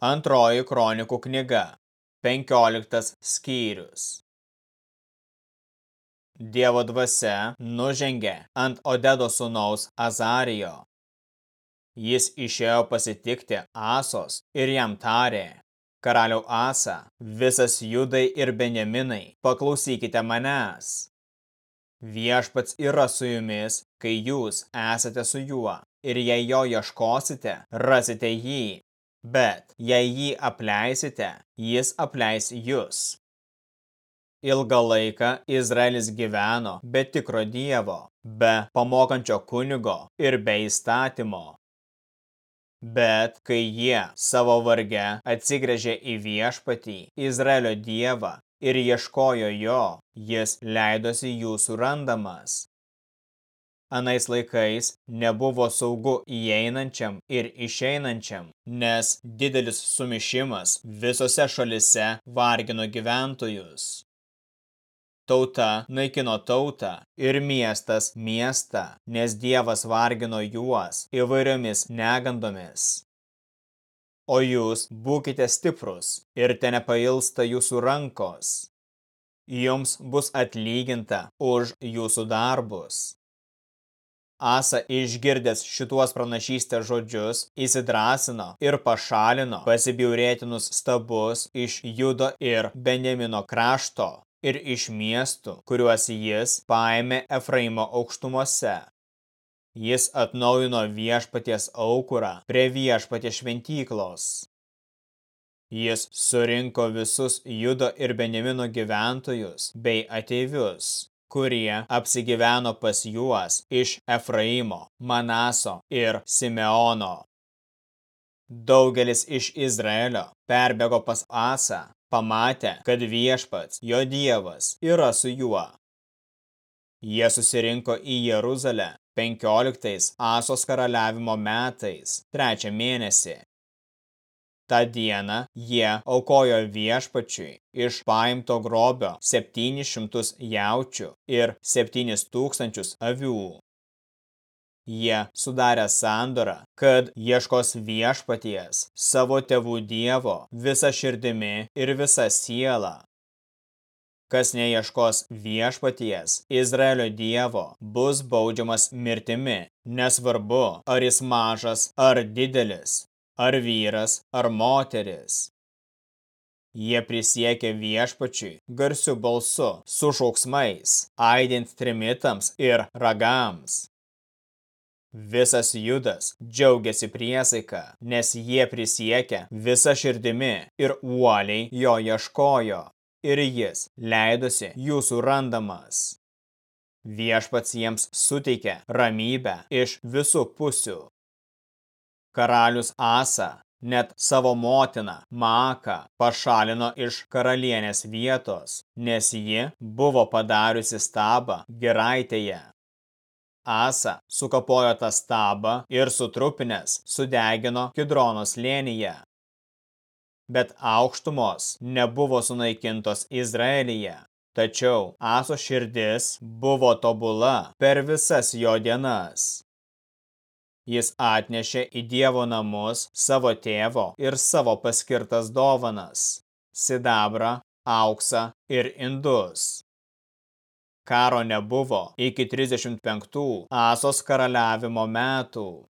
Antroji kronikų knyga, 15 skyrius. Dievo dvasia nužengė ant Odedo sūnaus Azarijo. Jis išėjo pasitikti Asos ir jam tarė, karaliau Asa, visas judai ir benjaminai, paklausykite manęs. Viešpats yra su jumis, kai jūs esate su juo, ir jei jo ieškosite, rasite jį, Bet jei jį apleisite, jis apleis jūs. Ilgą laiką Izraelis gyveno be tikro dievo, be pamokančio kunigo ir be įstatymo. Bet kai jie savo varge atsigrėžė į viešpatį, Izraelio dievą, ir ieškojo jo, jis leidosi jų surandamas. Anais laikais nebuvo saugu įeinančiam ir išeinančiam, nes didelis sumišimas visose šalise vargino gyventojus. Tauta naikino tautą ir miestas miestą, nes Dievas vargino juos įvairiomis negandomis. O jūs būkite stiprus ir te nepailsta jūsų rankos. Jums bus atlyginta už jūsų darbus. Asa išgirdęs šituos pranašystės žodžius, įsidrasino ir pašalino pasibjaurėtinus stabus iš Judo ir Benjamino krašto ir iš miestų, kuriuos jis paėmė Efraimo aukštumose. Jis atnaujino viešpaties aukurą prie viešpaties šventyklos. Jis surinko visus Judo ir Benjamino gyventojus bei ateivius kurie apsigyveno pas juos iš Efraimo, Manaso ir Simeono. Daugelis iš Izraelio perbėgo pas Asą, pamatė, kad viešpats, jo dievas, yra su juo. Jie susirinko į Jeruzalę 15 Asos karaliavimo metais, trečią mėnesį. Ta dieną jie aukojo viešpačiui iš paimto grobio 700 jaučių ir 7000 avių. Jie sudarė sandorą, kad ieškos viešpaties, savo tėvų dievo, visa širdimi ir visa siela. Kas neieškos viešpaties, Izraelio dievo, bus baudžiamas mirtimi, nesvarbu, ar jis mažas ar didelis, ar vyras, ar moteris. Jie prisiekė viešpačiui garsiu balsu, su šauksmais, aidint trimitams ir ragams. Visas judas džiaugiasi priesaika, nes jie prisiekė visą širdimi ir uoliai jo ieškojo, ir jis leidosi jūsų randamas. Viešpats jiems suteikė ramybę iš visų pusių. Karalius Asa net savo motiną Maaką pašalino iš karalienės vietos, nes ji buvo padariusi stabą giraitėje. Asa sukapojo tą stabą ir sutrupinės sudegino Kidrono slėnyje. Bet aukštumos nebuvo sunaikintos Izraelyje. Tačiau Aso širdis buvo tobula per visas jo dienas. Jis atnešė į Dievo namus savo tėvo ir savo paskirtas dovanas – sidabrą, auksą ir indus. Karo nebuvo iki 35 Asos karaliavimo metų.